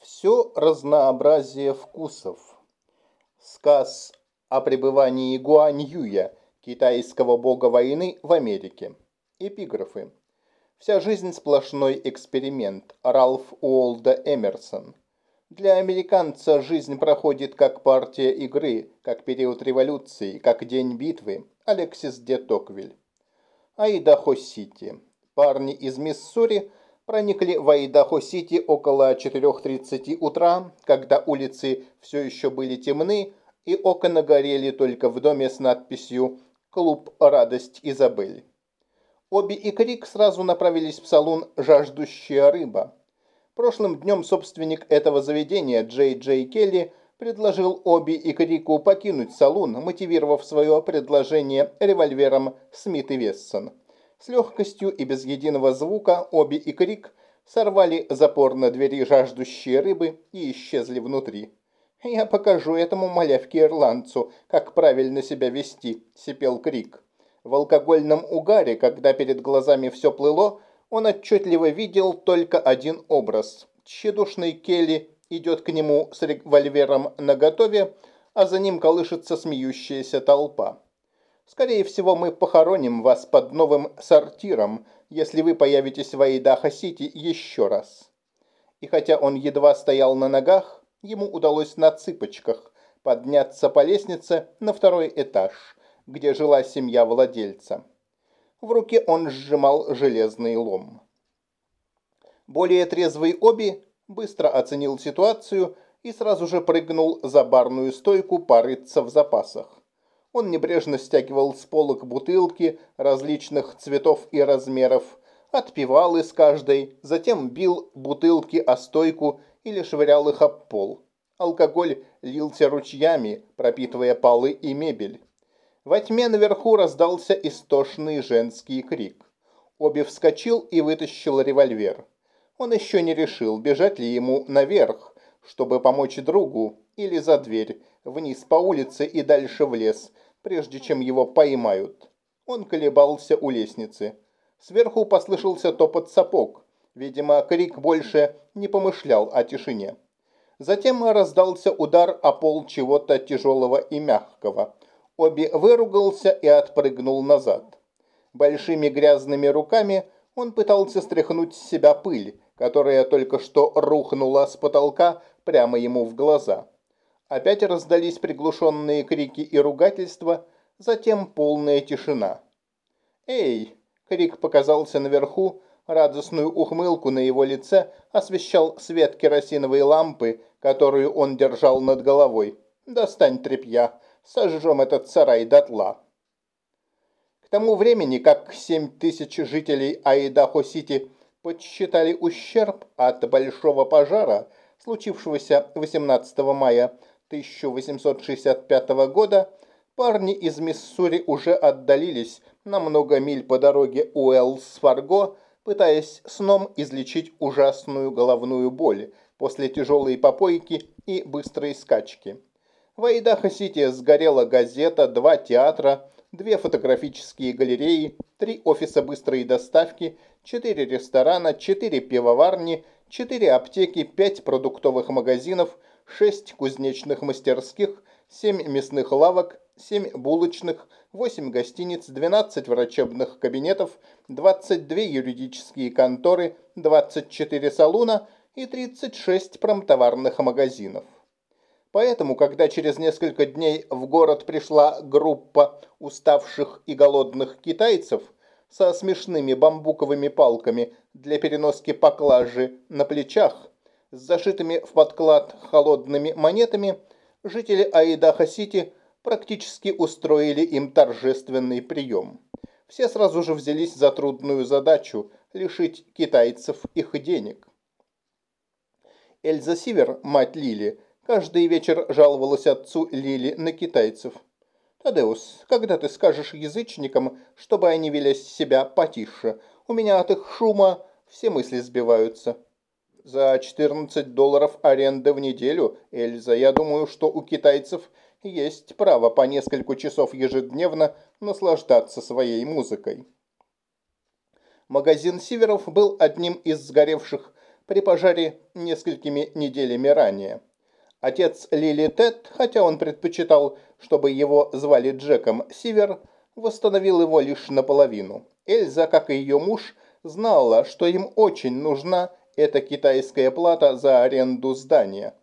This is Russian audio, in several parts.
Все разнообразие вкусов. Сказ о пребывании Гуань Юя, китайского бога войны, в Америке. Эпиграфы. Вся жизнь сплошной эксперимент. Ралф Уолда Эмерсон. Для американца жизнь проходит как партия игры, как период революции, как день битвы. Алексис де Токвиль. Айдахо-Сити. Парни из Миссури проникли в Айдахо-Сити около 4.30 утра, когда улицы все еще были темны, и окна горели только в доме с надписью «Клуб Радость Изабель». Оби и Крик сразу направились в салон «Жаждущая рыба». Прошлым днем собственник этого заведения, Джей Джей Келли, предложил Оби и Крику покинуть салон, мотивировав свое предложение револьвером Смит и Вессон. С легкостью и без единого звука Оби и Крик сорвали запор на двери жаждущие рыбы и исчезли внутри. «Я покажу этому малявке-ирландцу, как правильно себя вести», – сипел Крик. В алкогольном угаре, когда перед глазами все плыло, он отчетливо видел только один образ. Тщедушный Келли идет к нему с револьвером наготове, а за ним колышется смеющаяся толпа. Скорее всего, мы похороним вас под новым сортиром, если вы появитесь в Айдахо-Сити еще раз». И хотя он едва стоял на ногах, ему удалось на цыпочках подняться по лестнице на второй этаж, где жила семья владельца. В руке он сжимал железный лом. Более трезвый Оби быстро оценил ситуацию и сразу же прыгнул за барную стойку порыться в запасах. Он небрежно стягивал с полок бутылки различных цветов и размеров, отпивал из каждой, затем бил бутылки о стойку или швырял их об пол. Алкоголь лился ручьями, пропитывая полы и мебель. Во тьме наверху раздался истошный женский крик. Оби вскочил и вытащил револьвер. Он еще не решил, бежать ли ему наверх, чтобы помочь другу, или за дверь, вниз по улице и дальше в лес, прежде чем его поймают. Он колебался у лестницы. Сверху послышался топот сапог. Видимо, крик больше не помышлял о тишине. Затем раздался удар о пол чего-то тяжелого и мягкого. Оби выругался и отпрыгнул назад. Большими грязными руками он пытался стряхнуть с себя пыль, которая только что рухнула с потолка прямо ему в глаза. Опять раздались приглушенные крики и ругательства, затем полная тишина. «Эй!» — крик показался наверху, радостную ухмылку на его лице освещал свет керосиновой лампы, которую он держал над головой. «Достань тряпья, сожжем этот сарай дотла». К тому времени, как семь тысяч жителей Айдахо-Сити подсчитали ущерб от большого пожара, случившегося 18 мая 1865 года парни из Миссури уже отдалились на много миль по дороге Уэллс-Фарго, пытаясь сном излечить ужасную головную боль после тяжелой попойки и быстрой скачки. В Айдахо-Сити сгорела газета, два театра, две фотографические галереи, три офиса быстрой доставки, четыре ресторана, четыре пивоварни, четыре аптеки, пять продуктовых магазинов – 6 кузнечных мастерских, 7 мясных лавок, 7 булочных, 8 гостиниц, 12 врачебных кабинетов, 22 юридические конторы, 24 салуна и 36 промтоварных магазинов. Поэтому, когда через несколько дней в город пришла группа уставших и голодных китайцев со смешными бамбуковыми палками для переноски поклажи на плечах, с зашитыми в подклад холодными монетами, жители Айдаха-Сити практически устроили им торжественный прием. Все сразу же взялись за трудную задачу – лишить китайцев их денег. Эльза Сивер, мать Лили, каждый вечер жаловалась отцу Лили на китайцев. «Тадеус, когда ты скажешь язычникам, чтобы они вели себя потише? У меня от их шума все мысли сбиваются». За 14 долларов аренды в неделю, Эльза, я думаю, что у китайцев есть право по несколько часов ежедневно наслаждаться своей музыкой. Магазин Сиверов был одним из сгоревших при пожаре несколькими неделями ранее. Отец Лили Тед, хотя он предпочитал, чтобы его звали Джеком Сивер, восстановил его лишь наполовину. Эльза, как и ее муж, знала, что им очень нужна эта китайская плата за аренду здания.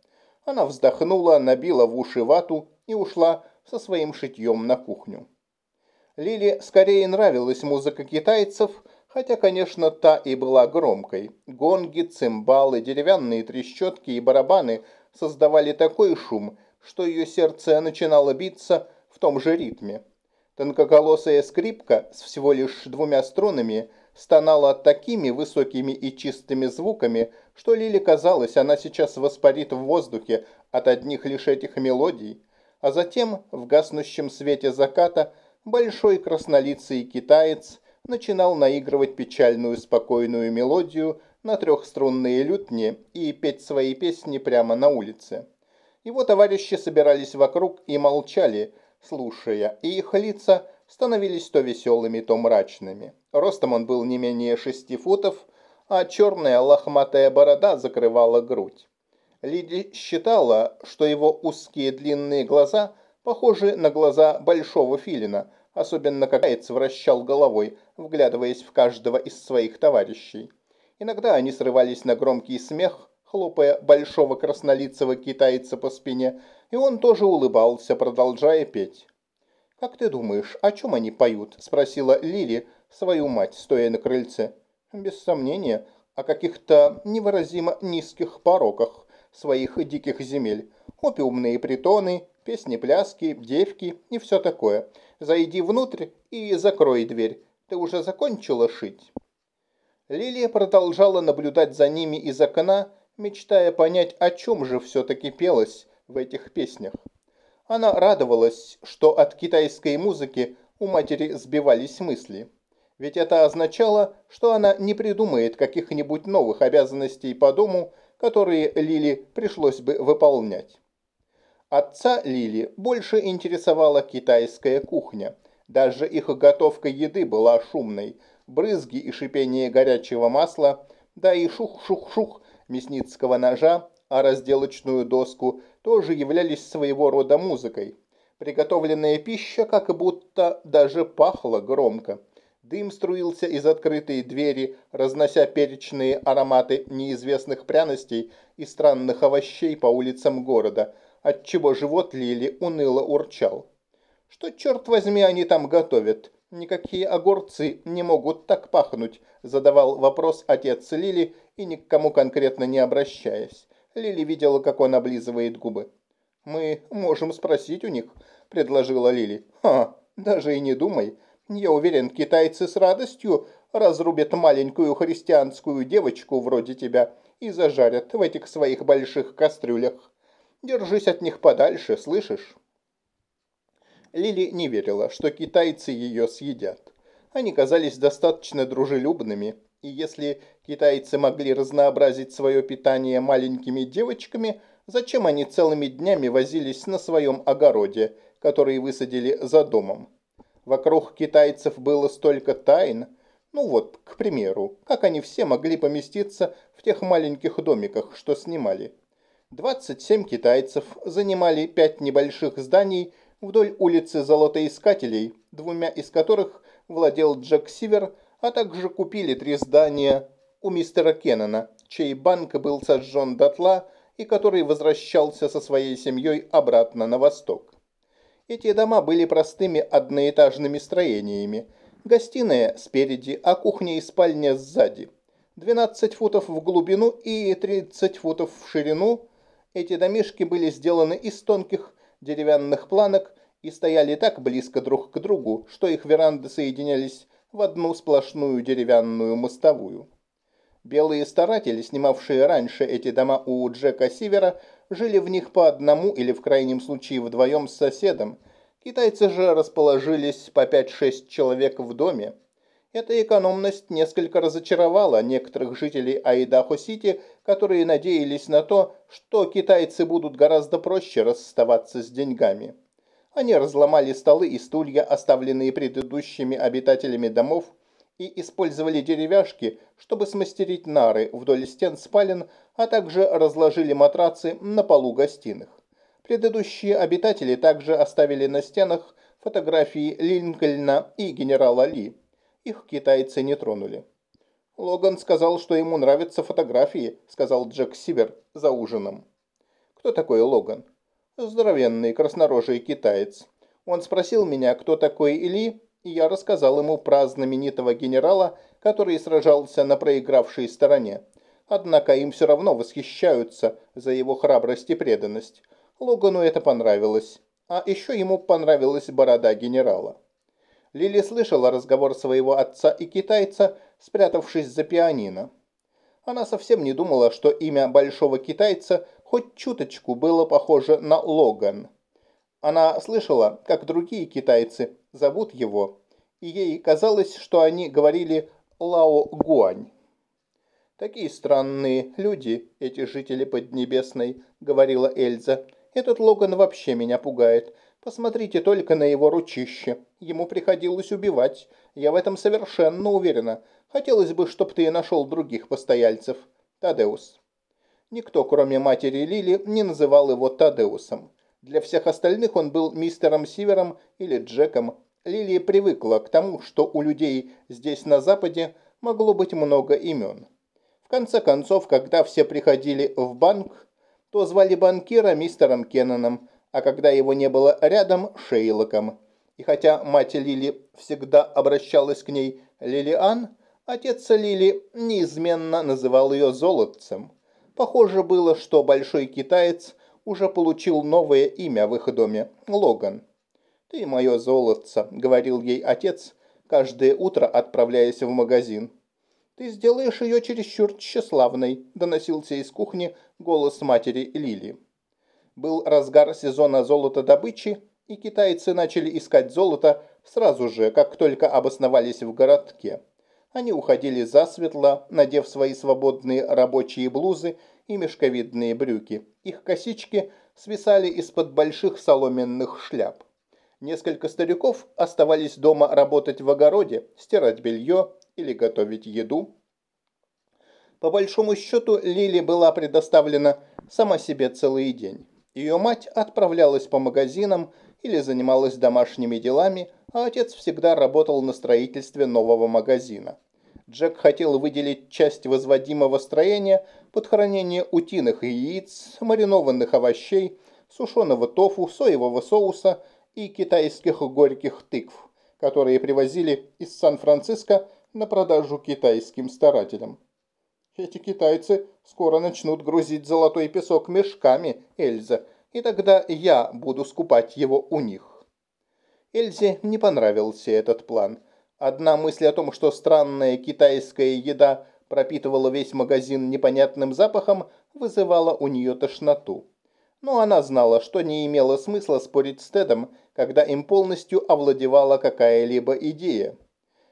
Она вздохнула, набила в уши вату и ушла со своим шитьем на кухню. Лили скорее нравилась музыка китайцев, хотя, конечно, та и была громкой. Гонги, цимбалы, деревянные трещотки и барабаны создавали такой шум, что ее сердце начинало биться в том же ритме. Тонкоколосая скрипка с всего лишь двумя струнами стонала такими высокими и чистыми звуками, что Лили казалось, она сейчас воспарит в воздухе от одних лишь этих мелодий, а затем в гаснущем свете заката – большой краснолицый китаец начинал наигрывать печальную спокойную мелодию на трехструнные лютни и петь свои песни прямо на улице. Его товарищи собирались вокруг и молчали, слушая, и их лица становились то веселыми, то мрачными. Ростом он был не менее шести футов, а черная лохматая борода закрывала грудь. Лиди считала, что его узкие длинные глаза похожи на глаза большого филина, особенно когда Эйц вращал головой, вглядываясь в каждого из своих товарищей. Иногда они срывались на громкий смех, хлопая большого краснолицего китайца по спине, и он тоже улыбался, продолжая петь. «Как ты думаешь, о чем они поют?» – спросила Лили свою мать, стоя на крыльце. «Без сомнения, о каких-то невыразимо низких пороках своих диких земель. Опиумные притоны, песни-пляски, девки и все такое. Зайди внутрь и закрой дверь. Ты уже закончила шить?» Лилия продолжала наблюдать за ними из окна, мечтая понять, о чем же все-таки пелось в этих песнях. Она радовалась, что от китайской музыки у матери сбивались мысли. Ведь это означало, что она не придумает каких-нибудь новых обязанностей по дому, которые Лили пришлось бы выполнять. Отца Лили больше интересовала китайская кухня. Даже их готовка еды была шумной. Брызги и шипение горячего масла, да и шух-шух-шух мясницкого ножа, а разделочную доску тоже являлись своего рода музыкой. Приготовленная пища как будто даже пахла громко. Дым струился из открытой двери, разнося перечные ароматы неизвестных пряностей и странных овощей по улицам города – отчего живот Лили уныло урчал. «Что, черт возьми, они там готовят? Никакие огурцы не могут так пахнуть», задавал вопрос отец Лили и ни к кому конкретно не обращаясь. Лили видела, как он облизывает губы. «Мы можем спросить у них», – предложила Лили. «Ха, даже и не думай. Я уверен, китайцы с радостью разрубят маленькую христианскую девочку вроде тебя и зажарят в этих своих больших кастрюлях. Держись от них подальше, слышишь?» Лили не верила, что китайцы ее съедят. Они казались достаточно дружелюбными, и если китайцы могли разнообразить свое питание маленькими девочками, зачем они целыми днями возились на своем огороде, который высадили за домом? Вокруг китайцев было столько тайн. Ну вот, к примеру, как они все могли поместиться в тех маленьких домиках, что снимали? 27 китайцев занимали пять небольших зданий вдоль улицы Золотоискателей, двумя из которых владел Джек Сивер, а также купили три здания у мистера Кеннона, чей банк был сожжен дотла и который возвращался со своей семьей обратно на восток. Эти дома были простыми одноэтажными строениями. Гостиная спереди, а кухня и спальня сзади. 12 футов в глубину и 30 футов в ширину – эти домишки были сделаны из тонких деревянных планок и стояли так близко друг к другу, что их веранды соединялись в одну сплошную деревянную мостовую. Белые старатели, снимавшие раньше эти дома у Джека Сивера, жили в них по одному или в крайнем случае вдвоем с соседом. Китайцы же расположились по 5-6 человек в доме. Эта экономность несколько разочаровала некоторых жителей Айдахо-Сити, которые надеялись на то, что китайцы будут гораздо проще расставаться с деньгами. Они разломали столы и стулья, оставленные предыдущими обитателями домов, и использовали деревяшки, чтобы смастерить нары вдоль стен спален, а также разложили матрацы на полу гостиных. Предыдущие обитатели также оставили на стенах фотографии Линкольна и генерала Ли. Их китайцы не тронули. «Логан сказал, что ему нравятся фотографии», — сказал Джек Сивер за ужином. «Кто такой Логан?» «Здоровенный, краснорожий китаец. Он спросил меня, кто такой Ли, и я рассказал ему про знаменитого генерала, который сражался на проигравшей стороне. Однако им все равно восхищаются за его храбрость и преданность. Логану это понравилось. А еще ему понравилась борода генерала. Лили слышала разговор своего отца и китайца, спрятавшись за пианино. Она совсем не думала, что имя большого китайца хоть чуточку было похоже на Логан. Она слышала, как другие китайцы зовут его, и ей казалось, что они говорили Лао Гуань. «Такие странные люди, эти жители Поднебесной», — говорила Эльза. Этот Логан вообще меня пугает. Посмотрите только на его ручище. Ему приходилось убивать. Я в этом совершенно уверена. Хотелось бы, чтоб ты нашел других постояльцев. Тадеус. Никто, кроме матери Лили, не называл его Тадеусом. Для всех остальных он был мистером Сивером или Джеком. Лилия привыкла к тому, что у людей здесь на Западе могло быть много имен. В конце концов, когда все приходили в банк, то звали банкира мистером Кенноном, а когда его не было рядом – Шейлоком. И хотя мать Лили всегда обращалась к ней Лилиан, отец Лили неизменно называл ее золотцем. Похоже было, что большой китаец уже получил новое имя в их доме – Логан. «Ты мое золотце», – говорил ей отец, каждое утро отправляясь в магазин. «Ты сделаешь ее чересчур тщеславной», – доносился из кухни голос матери Лили. Был разгар сезона золотодобычи, и китайцы начали искать золото сразу же, как только обосновались в городке. Они уходили засветло, надев свои свободные рабочие блузы и мешковидные брюки. Их косички свисали из-под больших соломенных шляп. Несколько стариков оставались дома работать в огороде, стирать белье или готовить еду. По большому счету Лили была предоставлена сама себе целый день. Ее мать отправлялась по магазинам или занималась домашними делами, а отец всегда работал на строительстве нового магазина. Джек хотел выделить часть возводимого строения под хранение утиных яиц, маринованных овощей, сушеного тофу, соевого соуса и китайских горьких тыкв, которые привозили из Сан-Франциско на продажу китайским старателям. Эти китайцы скоро начнут грузить золотой песок мешками, Эльза, и тогда я буду скупать его у них. Эльзе не понравился этот план. Одна мысль о том, что странная китайская еда пропитывала весь магазин непонятным запахом, вызывала у нее тошноту. Но она знала, что не имело смысла спорить с Тедом, когда им полностью овладевала какая-либо идея.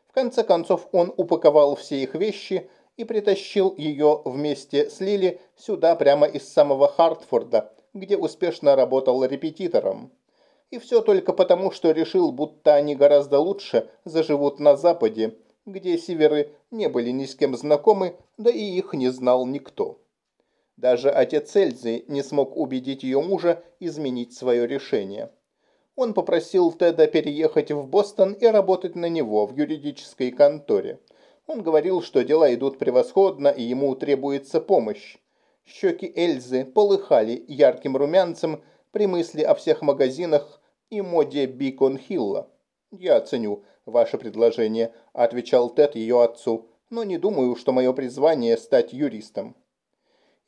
В конце концов он упаковал все их вещи и притащил ее вместе с Лили сюда прямо из самого Хартфорда, где успешно работал репетитором. И все только потому, что решил, будто они гораздо лучше заживут на Западе, где северы не были ни с кем знакомы, да и их не знал никто. Даже отец Эльзы не смог убедить ее мужа изменить свое решение. Он попросил Теда переехать в Бостон и работать на него в юридической конторе. Он говорил, что дела идут превосходно и ему требуется помощь. Щеки Эльзы полыхали ярким румянцем при мысли о всех магазинах и моде Бикон-Хилла. «Я оценю ваше предложение», – отвечал Тед ее отцу, «но не думаю, что мое призвание – стать юристом».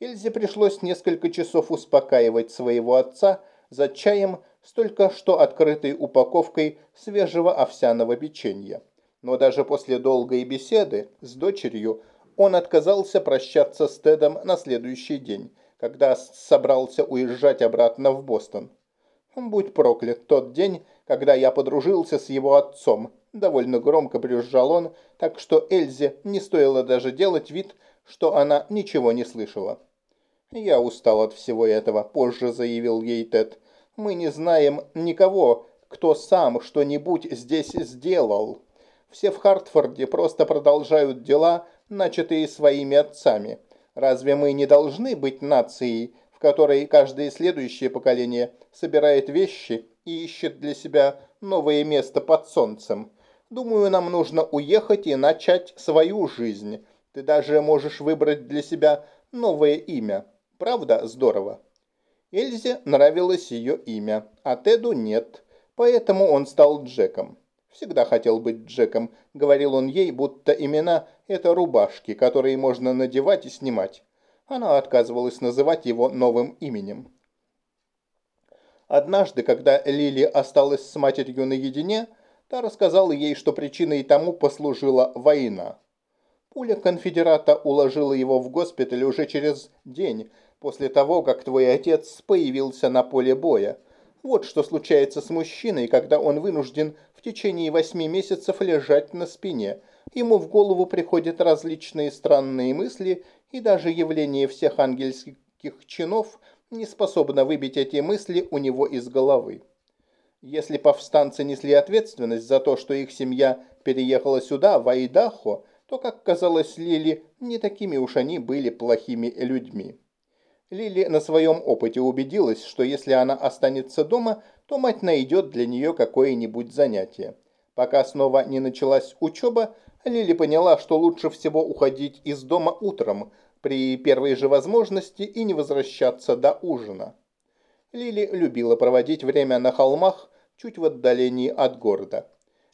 Эльзе пришлось несколько часов успокаивать своего отца за чаем с только что открытой упаковкой свежего овсяного печенья. Но даже после долгой беседы с дочерью он отказался прощаться с Тедом на следующий день, когда собрался уезжать обратно в Бостон. «Будь проклят тот день, когда я подружился с его отцом», довольно громко брюзжал он, так что Эльзе не стоило даже делать вид, что она ничего не слышала. «Я устал от всего этого», – позже заявил ей Тед. «Мы не знаем никого, кто сам что-нибудь здесь сделал. Все в Хартфорде просто продолжают дела, начатые своими отцами. Разве мы не должны быть нацией, в которой каждое следующее поколение собирает вещи и ищет для себя новое место под солнцем? Думаю, нам нужно уехать и начать свою жизнь. Ты даже можешь выбрать для себя новое имя. Правда здорово? Эльзе нравилось ее имя, а Теду нет, поэтому он стал Джеком. Всегда хотел быть Джеком, говорил он ей, будто имена – это рубашки, которые можно надевать и снимать. Она отказывалась называть его новым именем. Однажды, когда Лили осталась с матерью наедине, та рассказала ей, что причиной тому послужила война. Пуля конфедерата уложила его в госпиталь уже через день, после того, как твой отец появился на поле боя. Вот что случается с мужчиной, когда он вынужден в течение восьми месяцев лежать на спине. Ему в голову приходят различные странные мысли, и даже явление всех ангельских чинов не способно выбить эти мысли у него из головы. Если повстанцы несли ответственность за то, что их семья переехала сюда, в Айдахо, то, как казалось Лили, не такими уж они были плохими людьми. Лили на своем опыте убедилась, что если она останется дома, то мать найдет для нее какое-нибудь занятие. Пока снова не началась учеба, Лили поняла, что лучше всего уходить из дома утром, при первой же возможности и не возвращаться до ужина. Лили любила проводить время на холмах, чуть в отдалении от города.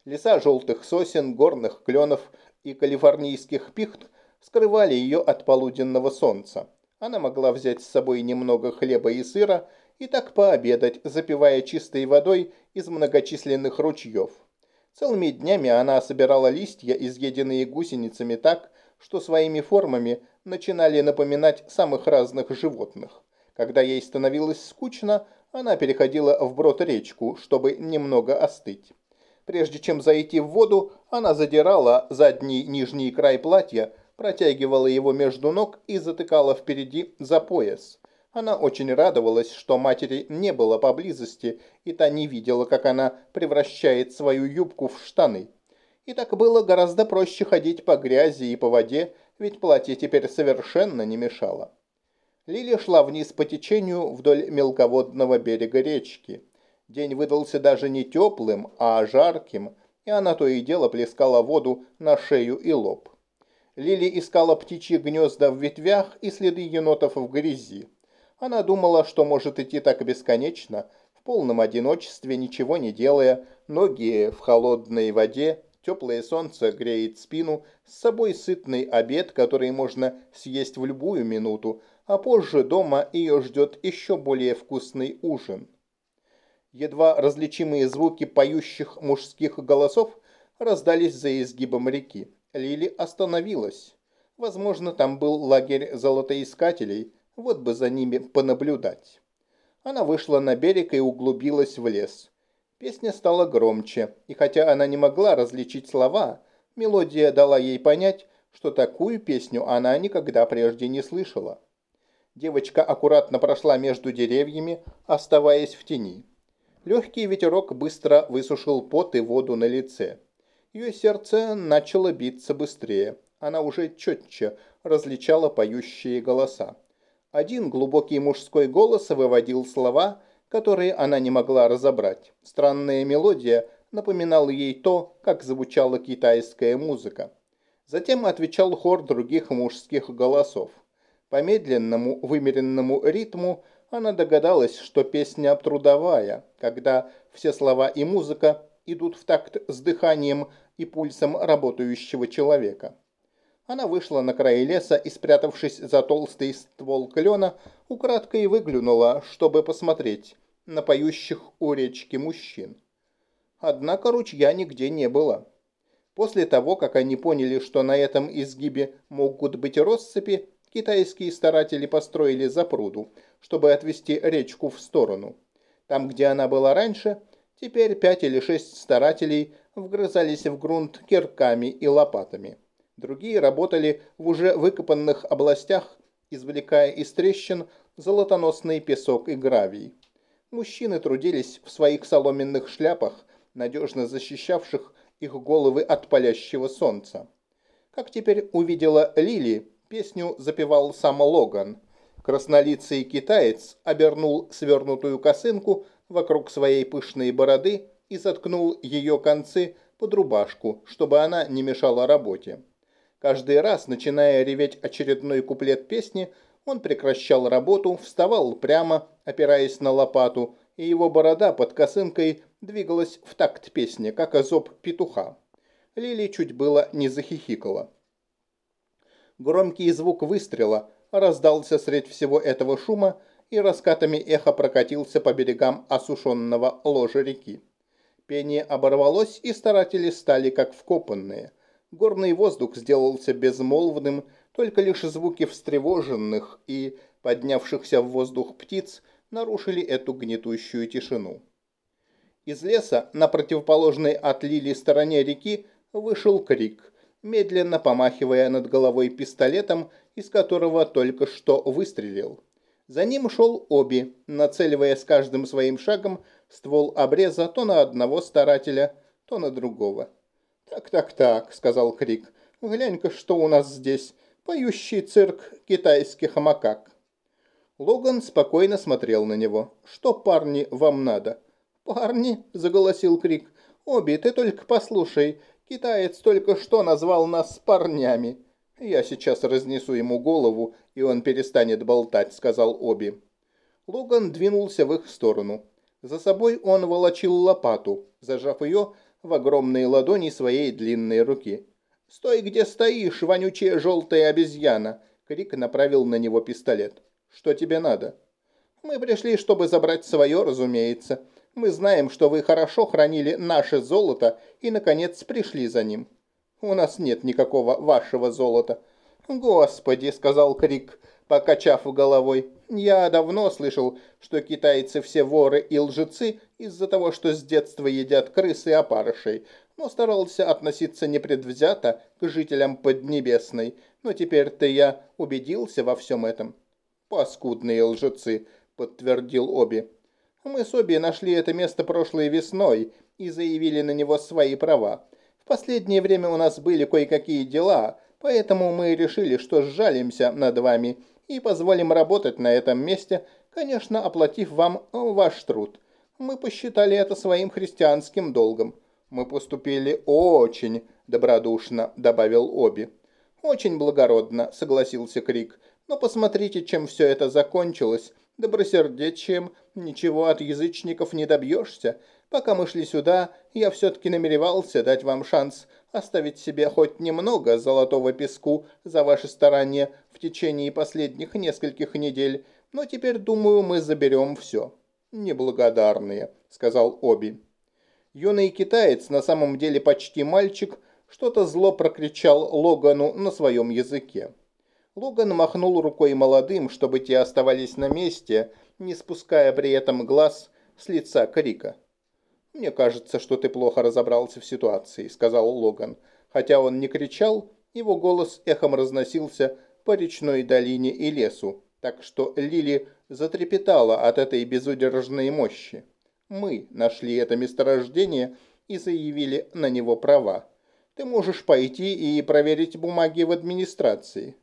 Леса желтых сосен, горных кленов и калифорнийских пихт скрывали ее от полуденного солнца. Она могла взять с собой немного хлеба и сыра и так пообедать, запивая чистой водой из многочисленных ручьев. Целыми днями она собирала листья, изъеденные гусеницами так, что своими формами начинали напоминать самых разных животных. Когда ей становилось скучно, она переходила вброд речку, чтобы немного остыть. Прежде чем зайти в воду, она задирала задний нижний край платья, протягивала его между ног и затыкала впереди за пояс. Она очень радовалась, что матери не было поблизости, и та не видела, как она превращает свою юбку в штаны. И так было гораздо проще ходить по грязи и по воде, ведь платье теперь совершенно не мешало. Лилия шла вниз по течению вдоль мелководного берега речки. День выдался даже не теплым, а жарким, и она то и дело плескала воду на шею и лоб. Лили искала птичьи гнезда в ветвях и следы енотов в грязи. Она думала, что может идти так бесконечно, в полном одиночестве, ничего не делая, ноги в холодной воде, теплое солнце греет спину, с собой сытный обед, который можно съесть в любую минуту, а позже дома ее ждет еще более вкусный ужин. Едва различимые звуки поющих мужских голосов раздались за изгибом реки. Лили остановилась. Возможно, там был лагерь золотоискателей, вот бы за ними понаблюдать. Она вышла на берег и углубилась в лес. Песня стала громче, и хотя она не могла различить слова, мелодия дала ей понять, что такую песню она никогда прежде не слышала. Девочка аккуратно прошла между деревьями, оставаясь в тени. Легкий ветерок быстро высушил пот и воду на лице. Ее сердце начало биться быстрее. Она уже четче различала поющие голоса. Один глубокий мужской голос выводил слова, которые она не могла разобрать. Странная мелодия напоминала ей то, как звучала китайская музыка. Затем отвечал хор других мужских голосов. По медленному, вымеренному ритму она догадалась, что песня трудовая, когда все слова и музыка идут в такт с дыханием и пульсом работающего человека. Она вышла на край леса и, спрятавшись за толстый ствол клена, украдкой выглянула, чтобы посмотреть на поющих у речки мужчин. Однако ручья нигде не было. После того, как они поняли, что на этом изгибе могут быть россыпи, китайские старатели построили запруду, чтобы отвести речку в сторону. Там, где она была раньше, теперь пять или шесть старателей вгрызались в грунт кирками и лопатами. Другие работали в уже выкопанных областях, извлекая из трещин золотоносный песок и гравий. Мужчины трудились в своих соломенных шляпах, надежно защищавших их головы от палящего солнца. Как теперь увидела Лили, песню запевал сам Логан. Краснолицый китаец обернул свернутую косынку вокруг своей пышной бороды и заткнул ее концы под рубашку, чтобы она не мешала работе. Каждый раз, начиная реветь очередной куплет песни, он прекращал работу, вставал прямо, опираясь на лопату, и его борода под косынкой двигалась в такт песни, как озоб петуха. Лили чуть было не захихикала. Громкий звук выстрела раздался средь всего этого шума и раскатами эхо прокатился по берегам осушенного ложа реки. Пение оборвалось, и старатели стали как вкопанные. Горный воздух сделался безмолвным, только лишь звуки встревоженных и поднявшихся в воздух птиц нарушили эту гнетущую тишину. Из леса на противоположной от Лили стороне реки вышел крик, медленно помахивая над головой пистолетом, из которого только что выстрелил. За ним шел Оби, нацеливая с каждым своим шагом ствол обреза то на одного старателя, то на другого. «Так-так-так», — сказал Крик, — «глянь-ка, что у нас здесь, поющий цирк китайских макак». Логан спокойно смотрел на него. «Что, парни, вам надо?» «Парни», — заголосил Крик, — «Оби, ты только послушай, Китаец только что назвал нас парнями. Я сейчас разнесу ему голову, и он перестанет болтать, сказал Оби. Логан двинулся в их сторону. За собой он волочил лопату, зажав ее в огромные ладони своей длинной руки. «Стой, где стоишь, вонючая желтая обезьяна!» Крик направил на него пистолет. «Что тебе надо?» «Мы пришли, чтобы забрать свое, разумеется. Мы знаем, что вы хорошо хранили наше золото и, наконец, пришли за ним. У нас нет никакого вашего золота». «Господи», — сказал Крик, покачав головой, — «я давно слышал, что китайцы все воры и лжецы из-за того, что с детства едят крысы и опарышей, но старался относиться непредвзято к жителям Поднебесной, но теперь-то я убедился во всем этом». «Паскудные лжецы», — подтвердил Оби. Мы с Оби нашли это место прошлой весной и заявили на него свои права. В последнее время у нас были кое-какие дела, поэтому мы решили, что сжалимся над вами и позволим работать на этом месте, конечно, оплатив вам ваш труд. Мы посчитали это своим христианским долгом. Мы поступили очень добродушно, добавил Оби. Очень благородно, согласился Крик. Но посмотрите, чем все это закончилось. Добросердечием ничего от язычников не добьешься. Пока мы шли сюда, я все-таки намеревался дать вам шанс оставить себе хоть немного золотого песку за ваши старания в течение последних нескольких недель, но теперь, думаю, мы заберем все». «Неблагодарные», — сказал Оби. Юный китаец, на самом деле почти мальчик, что-то зло прокричал Логану на своем языке. Логан махнул рукой молодым, чтобы те оставались на месте, не спуская при этом глаз с лица Крика. «Мне кажется, что ты плохо разобрался в ситуации», — сказал Логан. Хотя он не кричал, его голос эхом разносился по речной долине и лесу, так что Лили затрепетала от этой безудержной мощи. «Мы нашли это месторождение и заявили на него права. Ты можешь пойти и проверить бумаги в администрации».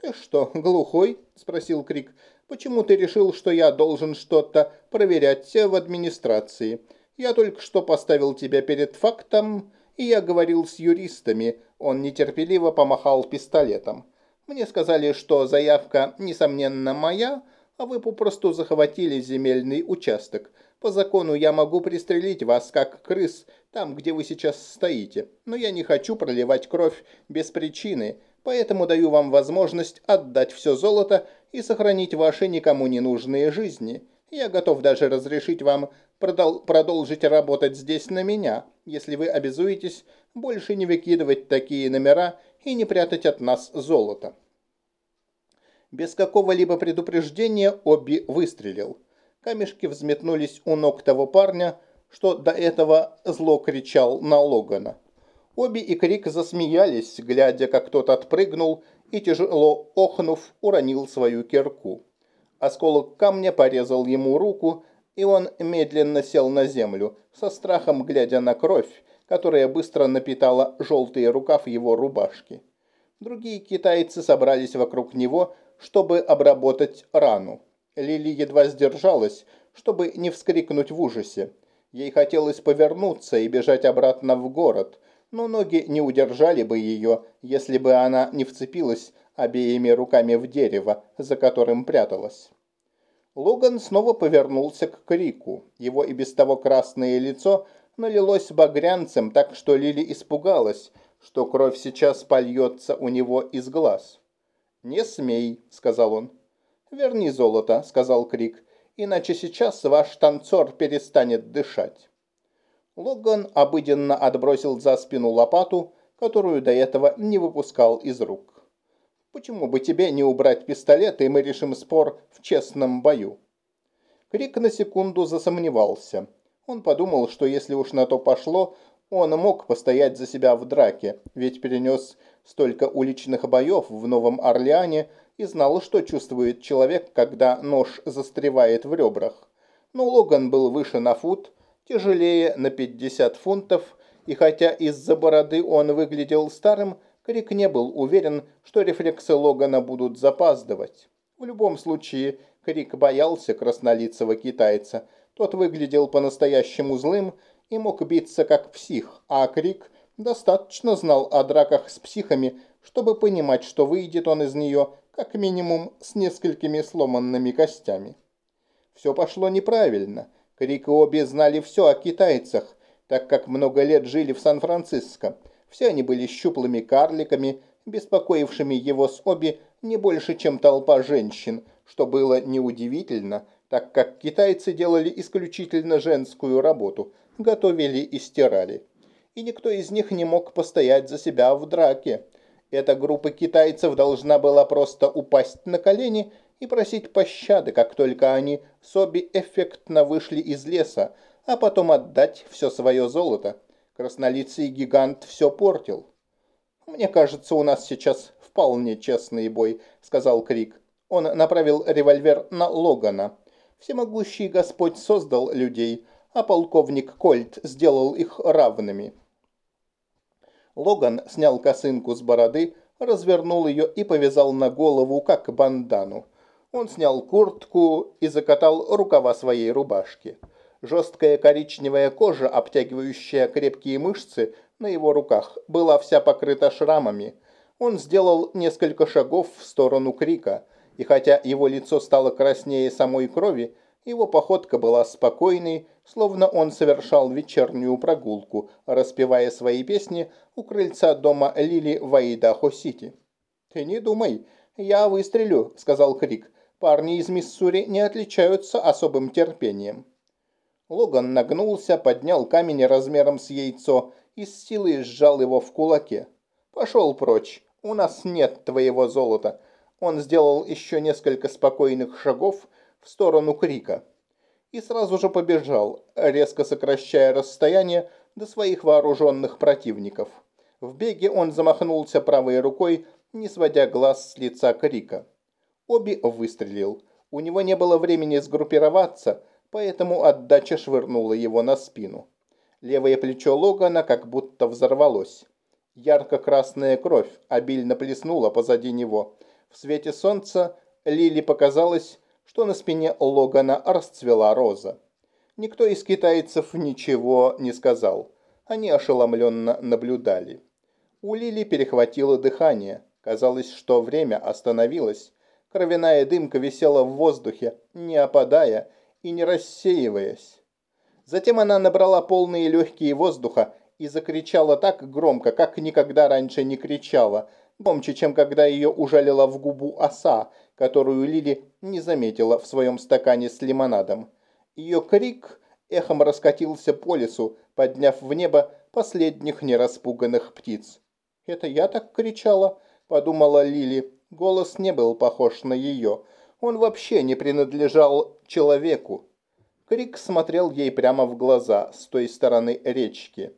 «Ты что, глухой?» – спросил Крик. «Почему ты решил, что я должен что-то проверять в администрации? Я только что поставил тебя перед фактом, и я говорил с юристами». Он нетерпеливо помахал пистолетом. «Мне сказали, что заявка, несомненно, моя, а вы попросту захватили земельный участок. По закону я могу пристрелить вас, как крыс, там, где вы сейчас стоите. Но я не хочу проливать кровь без причины поэтому даю вам возможность отдать все золото и сохранить ваши никому не нужные жизни. Я готов даже разрешить вам продол продолжить работать здесь на меня, если вы обязуетесь больше не выкидывать такие номера и не прятать от нас золото». Без какого-либо предупреждения Обби выстрелил. Камешки взметнулись у ног того парня, что до этого зло кричал на Логана. Обе и Крик засмеялись, глядя, как тот отпрыгнул и, тяжело охнув, уронил свою кирку. Осколок камня порезал ему руку, и он медленно сел на землю, со страхом глядя на кровь, которая быстро напитала желтый рукав его рубашки. Другие китайцы собрались вокруг него, чтобы обработать рану. Лили едва сдержалась, чтобы не вскрикнуть в ужасе. Ей хотелось повернуться и бежать обратно в город, но ноги не удержали бы ее, если бы она не вцепилась обеими руками в дерево, за которым пряталась. Логан снова повернулся к Крику. Его и без того красное лицо налилось багрянцем, так что Лили испугалась, что кровь сейчас польется у него из глаз. «Не смей», — сказал он. «Верни золото», — сказал Крик, — «иначе сейчас ваш танцор перестанет дышать». Логан обыденно отбросил за спину лопату, которую до этого не выпускал из рук. «Почему бы тебе не убрать пистолет, и мы решим спор в честном бою?» Крик на секунду засомневался. Он подумал, что если уж на то пошло, он мог постоять за себя в драке, ведь перенес столько уличных боев в Новом Орлеане и знал, что чувствует человек, когда нож застревает в ребрах. Но Логан был выше на фут, тяжелее на 50 фунтов, и хотя из-за бороды он выглядел старым, Крик не был уверен, что рефлексы Логана будут запаздывать. В любом случае, Крик боялся краснолицего китайца. Тот выглядел по-настоящему злым и мог биться как псих, а Крик достаточно знал о драках с психами, чтобы понимать, что выйдет он из нее как минимум с несколькими сломанными костями. Все пошло неправильно. Крик и обе знали все о китайцах, так как много лет жили в Сан-Франциско. Все они были щуплыми карликами, беспокоившими его с оби не больше, чем толпа женщин, что было неудивительно, так как китайцы делали исключительно женскую работу, готовили и стирали. И никто из них не мог постоять за себя в драке. Эта группа китайцев должна была просто упасть на колени и просить пощады, как только они с оби эффектно вышли из леса, а потом отдать все свое золото. Краснолицый гигант все портил. «Мне кажется, у нас сейчас вполне честный бой», — сказал Крик. Он направил револьвер на Логана. Всемогущий Господь создал людей, а полковник Кольт сделал их равными. Логан снял косынку с бороды, развернул ее и повязал на голову, как бандану. Он снял куртку и закатал рукава своей рубашки. Жесткая коричневая кожа, обтягивающая крепкие мышцы на его руках, была вся покрыта шрамами. Он сделал несколько шагов в сторону крика, и хотя его лицо стало краснее самой крови, его походка была спокойной, словно он совершал вечернюю прогулку, распевая свои песни у крыльца дома Лили в Айдахо-Сити. «Ты не думай, я выстрелю», — сказал Крик. «Парни из Миссури не отличаются особым терпением». Логан нагнулся, поднял камень размером с яйцо и с силой сжал его в кулаке. «Пошел прочь, у нас нет твоего золота». Он сделал еще несколько спокойных шагов в сторону Крика и сразу же побежал, резко сокращая расстояние до своих вооруженных противников. В беге он замахнулся правой рукой, не сводя глаз с лица Крика. Оби выстрелил. У него не было времени сгруппироваться – поэтому отдача швырнула его на спину. Левое плечо Логана как будто взорвалось. Ярко-красная кровь обильно плеснула позади него. В свете солнца Лили показалось, что на спине Логана расцвела роза. Никто из китайцев ничего не сказал. Они ошеломленно наблюдали. У Лили перехватило дыхание. Казалось, что время остановилось. Кровяная дымка висела в воздухе, не опадая, и не рассеиваясь. Затем она набрала полные легкие воздуха и закричала так громко, как никогда раньше не кричала, громче, чем когда ее ужалила в губу оса, которую Лили не заметила в своем стакане с лимонадом. Ее крик эхом раскатился по лесу, подняв в небо последних нераспуганных птиц. «Это я так кричала?» – подумала Лили. Голос не был похож на ее – он вообще не принадлежал человеку. Крик смотрел ей прямо в глаза с той стороны речки.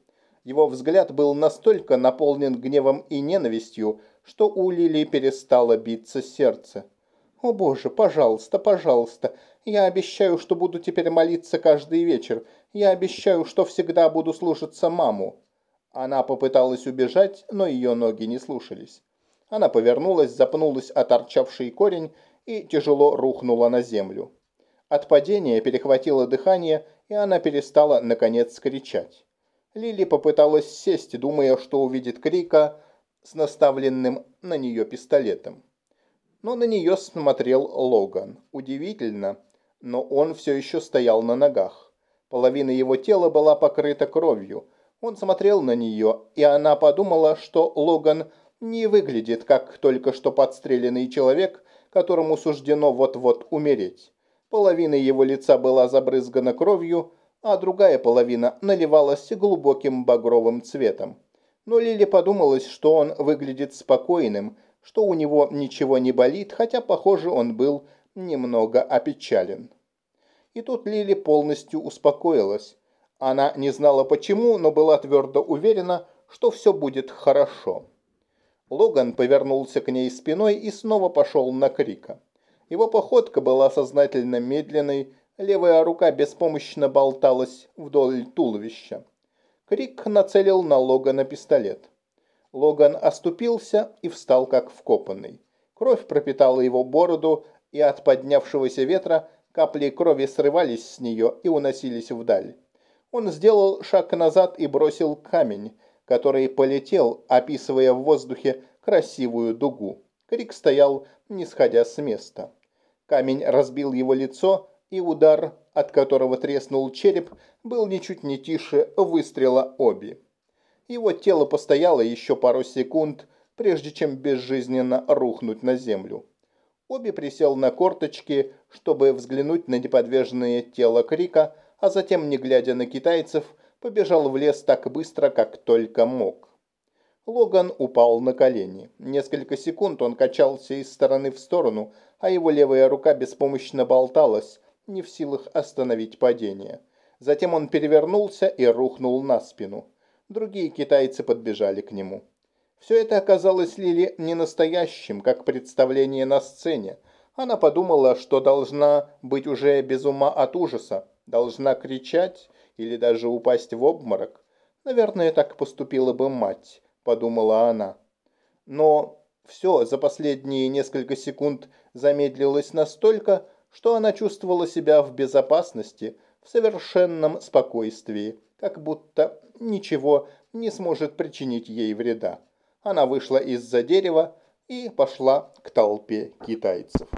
Его взгляд был настолько наполнен гневом и ненавистью, что у Лили перестало биться сердце. «О боже, пожалуйста, пожалуйста, я обещаю, что буду теперь молиться каждый вечер. Я обещаю, что всегда буду слушаться маму». Она попыталась убежать, но ее ноги не слушались. Она повернулась, запнулась о торчавший корень и тяжело рухнула на землю. От падения перехватило дыхание, и она перестала, наконец, кричать. Лили попыталась сесть, думая, что увидит Крика с наставленным на нее пистолетом. Но на нее смотрел Логан. Удивительно, но он все еще стоял на ногах. Половина его тела была покрыта кровью. Он смотрел на нее, и она подумала, что Логан не выглядит как только что подстреленный человек, которому суждено вот-вот умереть. Половина его лица была забрызгана кровью, а другая половина наливалась глубоким багровым цветом. Но Лили подумалось, что он выглядит спокойным, что у него ничего не болит, хотя, похоже, он был немного опечален. И тут Лили полностью успокоилась. Она не знала почему, но была твердо уверена, что все будет хорошо. Логан повернулся к ней спиной и снова пошел на крика. Его походка была сознательно медленной, левая рука беспомощно болталась вдоль туловища. Крик нацелил на Логана пистолет. Логан оступился и встал как вкопанный. Кровь пропитала его бороду, и от поднявшегося ветра капли крови срывались с нее и уносились вдаль. Он сделал шаг назад и бросил камень, который полетел, описывая в воздухе красивую дугу. Крик стоял, не сходя с места. Камень разбил его лицо, и удар, от которого треснул череп, был ничуть не тише выстрела Оби. Его тело постояло еще пару секунд, прежде чем безжизненно рухнуть на землю. Оби присел на корточки, чтобы взглянуть на неподвижное тело Крика, а затем, не глядя на китайцев, побежал в лес так быстро, как только мог. Логан упал на колени. Несколько секунд он качался из стороны в сторону, а его левая рука беспомощно болталась, не в силах остановить падение. Затем он перевернулся и рухнул на спину. Другие китайцы подбежали к нему. Все это оказалось Лили не настоящим, как представление на сцене. Она подумала, что должна быть уже без ума от ужаса, должна кричать или даже упасть в обморок. Наверное, так поступила бы мать, подумала она. Но все за последние несколько секунд замедлилось настолько, что она чувствовала себя в безопасности, в совершенном спокойствии, как будто ничего не сможет причинить ей вреда. Она вышла из-за дерева и пошла к толпе китайцев.